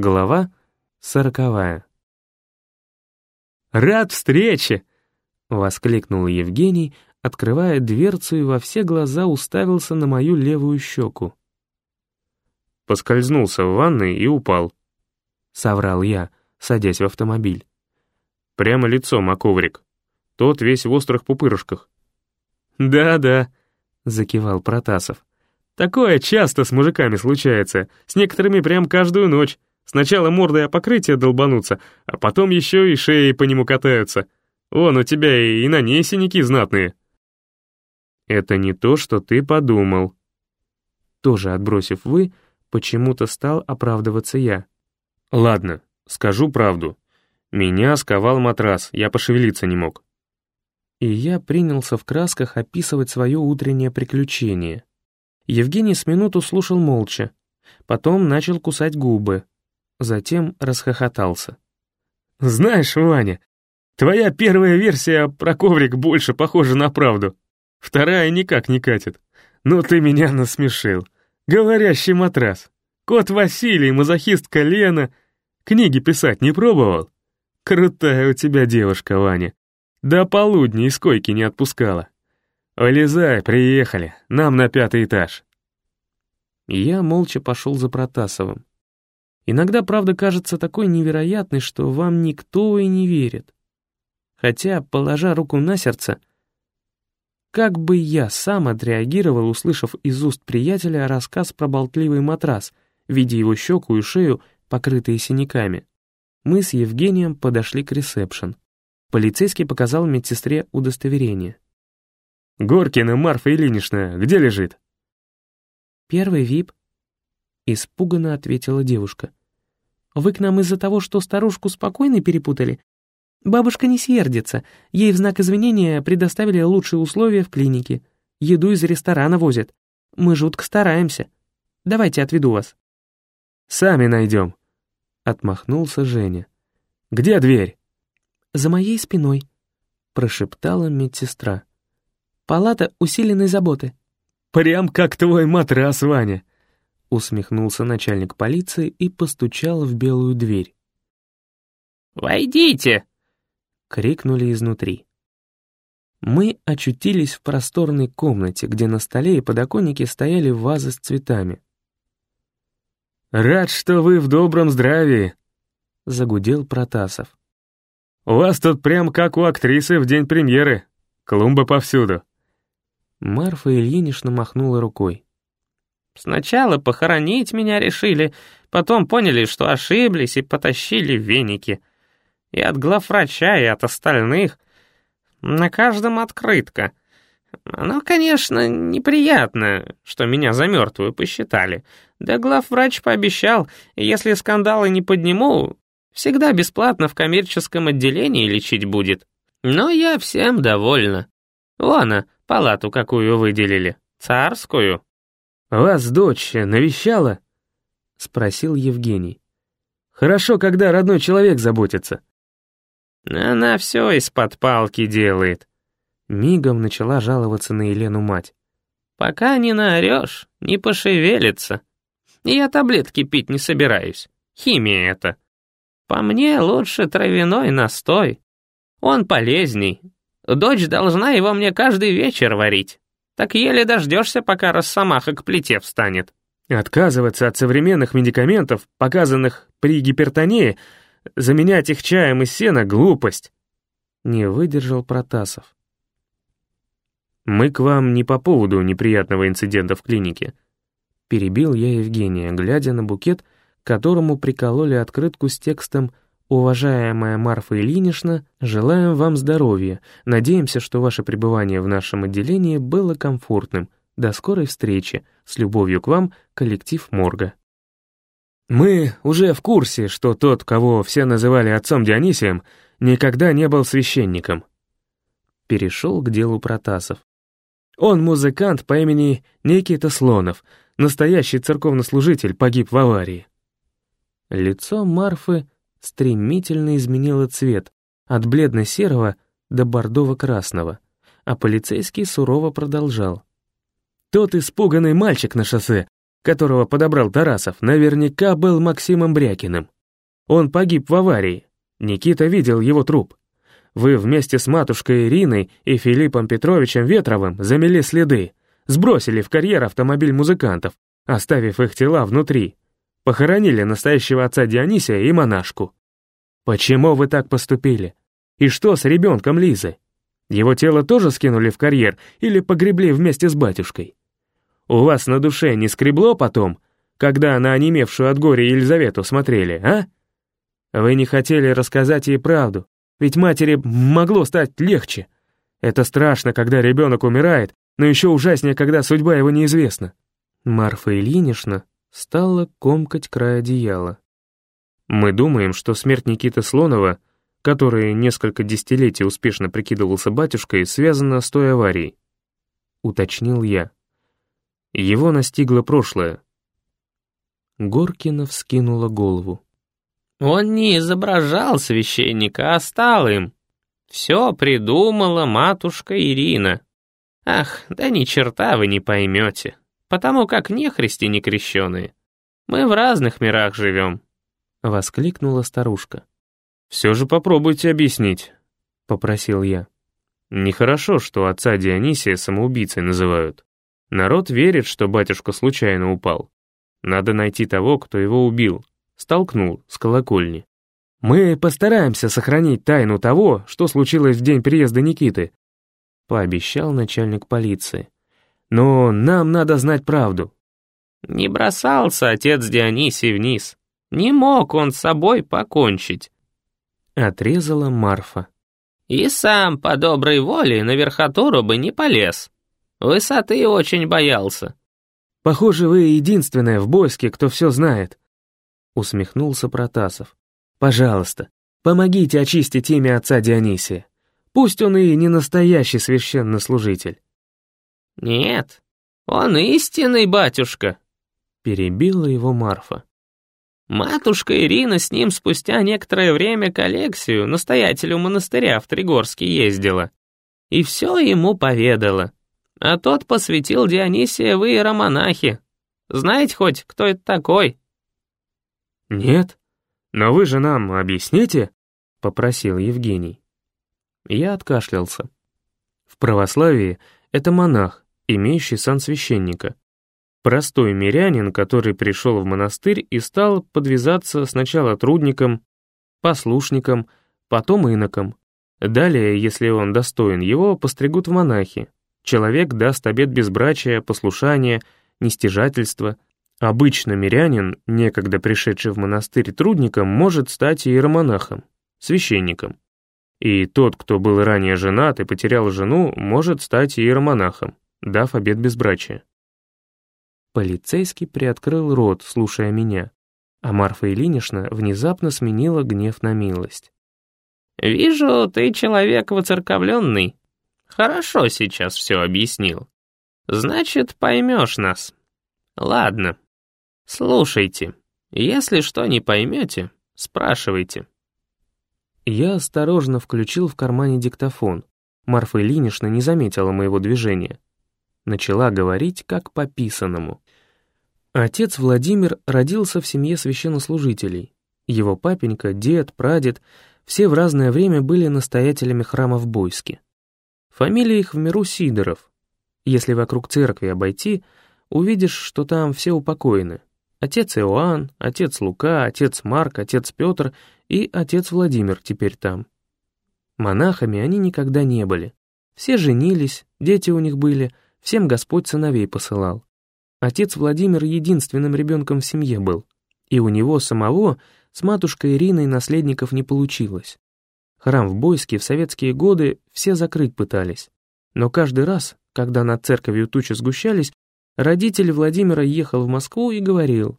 Глава сороковая. «Рад встрече!» — воскликнул Евгений, открывая дверцу и во все глаза уставился на мою левую щеку. Поскользнулся в ванной и упал. Соврал я, садясь в автомобиль. Прямо лицом о коврик. Тот весь в острых пупырышках. «Да-да», — закивал Протасов. «Такое часто с мужиками случается, с некоторыми прям каждую ночь. Сначала мордой о покрытие долбанутся, а потом еще и шеи по нему катаются. Вон, у тебя и, и на ней синяки знатные». «Это не то, что ты подумал». Тоже отбросив «вы», почему-то стал оправдываться я. «Ладно, скажу правду. Меня сковал матрас, я пошевелиться не мог». И я принялся в красках описывать свое утреннее приключение. Евгений с минуту слушал молча, потом начал кусать губы, затем расхохотался. «Знаешь, Ваня, твоя первая версия про коврик больше похожа на правду. Вторая никак не катит. Но ты меня насмешил. Говорящий матрас. Кот Василий, мазохистка Лена. Книги писать не пробовал? Крутая у тебя девушка, Ваня. До полудня из койки не отпускала. Вылезай, приехали, нам на пятый этаж. Я молча пошел за Протасовым. Иногда правда кажется такой невероятной, что вам никто и не верит. Хотя, положа руку на сердце, как бы я сам отреагировал, услышав из уст приятеля рассказ про болтливый матрас, видя его щеку и шею, покрытые синяками. Мы с Евгением подошли к ресепшн. Полицейский показал медсестре удостоверение. «Горкина Марфа Ильинична, где лежит?» «Первый вип», — испуганно ответила девушка. «Вы к нам из-за того, что старушку спокойно перепутали? Бабушка не сердится. Ей в знак извинения предоставили лучшие условия в клинике. Еду из ресторана возят. Мы жутко стараемся. Давайте отведу вас». «Сами найдем», — отмахнулся Женя. «Где дверь?» «За моей спиной», — прошептала медсестра. «Палата усиленной заботы». «Прям как твой матрас, Ваня», — усмехнулся начальник полиции и постучал в белую дверь. «Войдите!» — крикнули изнутри. Мы очутились в просторной комнате, где на столе и подоконнике стояли вазы с цветами. «Рад, что вы в добром здравии», — загудел Протасов. «У вас тут прям как у актрисы в день премьеры. Клумба повсюду». Марфа Ильинична махнула рукой. «Сначала похоронить меня решили, потом поняли, что ошиблись и потащили веники и от главврача, и от остальных. На каждом открытка. Ну, конечно, неприятно, что меня за мертвую посчитали. Да главврач пообещал, если скандалы не подниму, всегда бесплатно в коммерческом отделении лечить будет. Но я всем довольна. Вон, палату какую выделили, царскую. «Вас дочь навещала?» — спросил Евгений. «Хорошо, когда родной человек заботится». Она все из-под палки делает. Мигом начала жаловаться на Елену мать. Пока не наорешь, не пошевелится. Я таблетки пить не собираюсь. Химия это. По мне лучше травяной настой. Он полезней. Дочь должна его мне каждый вечер варить. Так еле дождешься, пока росомаха к плите встанет. Отказываться от современных медикаментов, показанных при гипертонии, Заменять их чаем из сена — глупость!» Не выдержал Протасов. «Мы к вам не по поводу неприятного инцидента в клинике», перебил я Евгения, глядя на букет, которому прикололи открытку с текстом «Уважаемая Марфа Ильинична, желаем вам здоровья. Надеемся, что ваше пребывание в нашем отделении было комфортным. До скорой встречи. С любовью к вам, коллектив Морга». Мы уже в курсе, что тот, кого все называли отцом Дионисием, никогда не был священником. Перешел к делу Протасов. Он музыкант по имени Никита Слонов, настоящий церковнослужитель, погиб в аварии. Лицо Марфы стремительно изменило цвет, от бледно-серого до бордово-красного, а полицейский сурово продолжал. Тот испуганный мальчик на шоссе которого подобрал Тарасов, наверняка был Максимом Брякиным. Он погиб в аварии. Никита видел его труп. Вы вместе с матушкой Ириной и Филиппом Петровичем Ветровым замели следы, сбросили в карьер автомобиль музыкантов, оставив их тела внутри. Похоронили настоящего отца Дионисия и монашку. Почему вы так поступили? И что с ребенком Лизы? Его тело тоже скинули в карьер или погребли вместе с батюшкой? У вас на душе не скребло потом, когда на онемевшую от горя Елизавету смотрели, а? Вы не хотели рассказать ей правду, ведь матери могло стать легче. Это страшно, когда ребенок умирает, но еще ужаснее, когда судьба его неизвестна. Марфа Ильинична стала комкать край одеяла. Мы думаем, что смерть Никиты Слонова, который несколько десятилетий успешно прикидывался батюшкой, связана с той аварией. Уточнил я. Его настигло прошлое. Горкина вскинула голову. Он не изображал священника, а стал им. Все придумала матушка Ирина. Ах, да ни черта вы не поймете, потому как не христи не крещеные. Мы в разных мирах живем. Воскликнула старушка. «Все же попробуйте объяснить», — попросил я. «Нехорошо, что отца Дионисия самоубийцей называют. Народ верит, что батюшка случайно упал. Надо найти того, кто его убил, столкнул с колокольни. «Мы постараемся сохранить тайну того, что случилось в день приезда Никиты», пообещал начальник полиции. «Но нам надо знать правду». «Не бросался отец Дионисий вниз. Не мог он с собой покончить», отрезала Марфа. «И сам по доброй воле на верхотуру бы не полез. Высоты очень боялся». «Похоже, вы единственная в Бойске, кто все знает», усмехнулся Протасов. «Пожалуйста, помогите очистить имя отца Дионисия. Пусть он и не настоящий священнослужитель». «Нет, он истинный батюшка», — перебила его Марфа. Матушка Ирина с ним спустя некоторое время к Алексию, настоятелю монастыря в Тригорске, ездила. И все ему поведала. А тот посвятил Дионисия в иеромонахи. Знаете хоть, кто это такой? «Нет, но вы же нам объясните?» — попросил Евгений. Я откашлялся. В православии это монах, имеющий сан священника. Простой мирянин, который пришел в монастырь и стал подвязаться сначала трудником, послушником, потом иноком. Далее, если он достоин, его постригут в монахи. Человек даст обет безбрачия, послушания, нестяжательства — Обычно мирянин, некогда пришедший в монастырь трудником, может стать иеромонахом, священником. И тот, кто был ранее женат и потерял жену, может стать иеромонахом, дав обет безбрачия. Полицейский приоткрыл рот, слушая меня, а Марфа Ильинична внезапно сменила гнев на милость. «Вижу, ты человек воцерковленный. Хорошо сейчас все объяснил. Значит, поймешь нас. Ладно, «Слушайте, если что не поймете, спрашивайте». Я осторожно включил в кармане диктофон. Марфа Ильинична не заметила моего движения. Начала говорить как по писанному. Отец Владимир родился в семье священнослужителей. Его папенька, дед, прадед — все в разное время были настоятелями храма в Бойске. Фамилия их в миру Сидоров. Если вокруг церкви обойти, увидишь, что там все упокоены. Отец Иоанн, отец Лука, отец Марк, отец Петр и отец Владимир теперь там. Монахами они никогда не были. Все женились, дети у них были, всем Господь сыновей посылал. Отец Владимир единственным ребенком в семье был, и у него самого с матушкой Ириной наследников не получилось. Храм в Бойске в советские годы все закрыть пытались. Но каждый раз, когда над церковью тучи сгущались, Родитель Владимира ехал в Москву и говорил,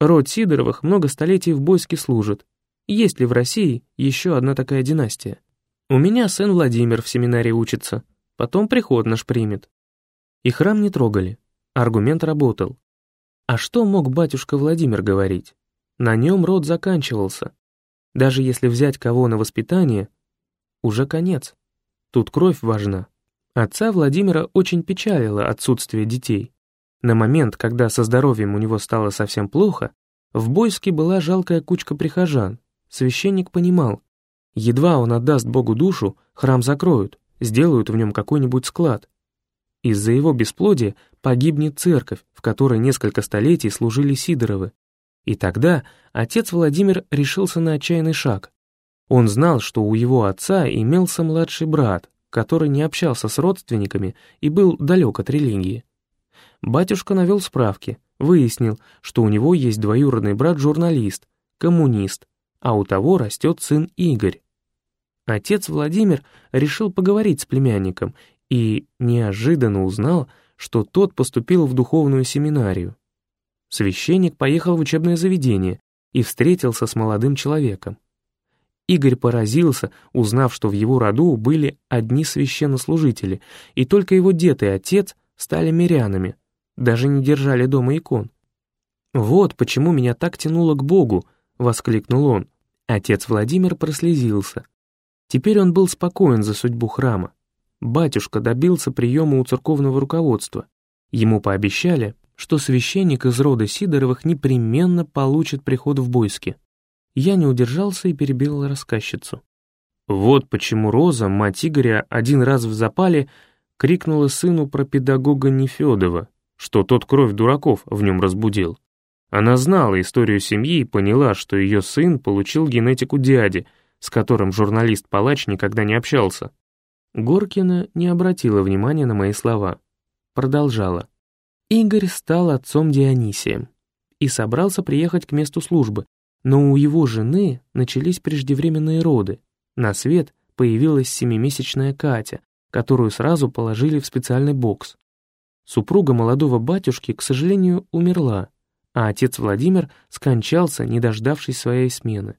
«Род Сидоровых много столетий в Бойске служит. Есть ли в России еще одна такая династия? У меня сын Владимир в семинаре учится, потом приход наш примет». И храм не трогали. Аргумент работал. А что мог батюшка Владимир говорить? На нем род заканчивался. Даже если взять кого на воспитание, уже конец. Тут кровь важна. Отца Владимира очень печалило отсутствие детей. На момент, когда со здоровьем у него стало совсем плохо, в Бойске была жалкая кучка прихожан. Священник понимал, едва он отдаст Богу душу, храм закроют, сделают в нем какой-нибудь склад. Из-за его бесплодия погибнет церковь, в которой несколько столетий служили Сидоровы. И тогда отец Владимир решился на отчаянный шаг. Он знал, что у его отца имелся младший брат, который не общался с родственниками и был далек от религии. Батюшка навел справки, выяснил, что у него есть двоюродный брат-журналист, коммунист, а у того растет сын Игорь. Отец Владимир решил поговорить с племянником и неожиданно узнал, что тот поступил в духовную семинарию. Священник поехал в учебное заведение и встретился с молодым человеком. Игорь поразился, узнав, что в его роду были одни священнослужители, и только его дед и отец стали мирянами, даже не держали дома икон. «Вот почему меня так тянуло к Богу», — воскликнул он. Отец Владимир прослезился. Теперь он был спокоен за судьбу храма. Батюшка добился приема у церковного руководства. Ему пообещали, что священник из рода Сидоровых непременно получит приход в Бойске я не удержался и перебил рассказчицу. Вот почему Роза, мать Игоря, один раз в запале крикнула сыну про педагога Нефедова, что тот кровь дураков в нем разбудил. Она знала историю семьи и поняла, что ее сын получил генетику дяди, с которым журналист-палач никогда не общался. Горкина не обратила внимания на мои слова. Продолжала. Игорь стал отцом Дионисием и собрался приехать к месту службы, но у его жены начались преждевременные роды. На свет появилась семимесячная Катя, которую сразу положили в специальный бокс. Супруга молодого батюшки, к сожалению, умерла, а отец Владимир скончался, не дождавшись своей смены.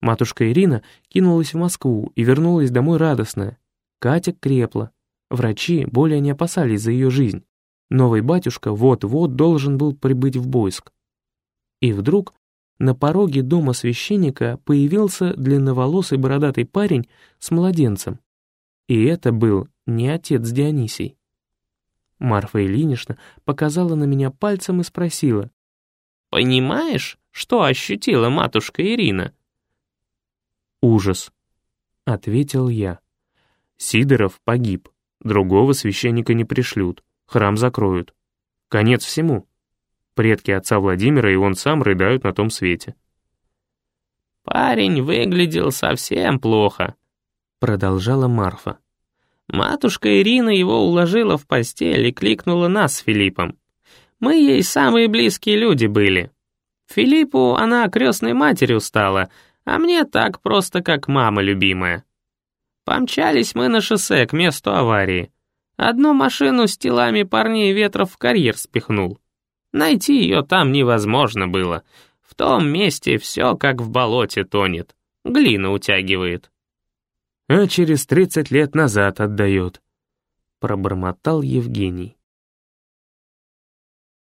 Матушка Ирина кинулась в Москву и вернулась домой радостная. Катя крепла. Врачи более не опасались за ее жизнь. Новый батюшка вот-вот должен был прибыть в Бойск. И вдруг на пороге дома священника появился длинноволосый бородатый парень с младенцем. И это был не отец Дионисий. Марфа Ильинична показала на меня пальцем и спросила. «Понимаешь, что ощутила матушка Ирина?» «Ужас», — ответил я. «Сидоров погиб, другого священника не пришлют, храм закроют. Конец всему». Предки отца Владимира и он сам рыдают на том свете. «Парень выглядел совсем плохо», — продолжала Марфа. Матушка Ирина его уложила в постель и кликнула нас с Филиппом. Мы ей самые близкие люди были. Филиппу она крестной матерью стала, а мне так просто как мама любимая. Помчались мы на шоссе к месту аварии. Одну машину с телами парней ветров в карьер спихнул. Найти ее там невозможно было. В том месте все как в болоте тонет. Глина утягивает. А через тридцать лет назад отдает. Пробормотал Евгений.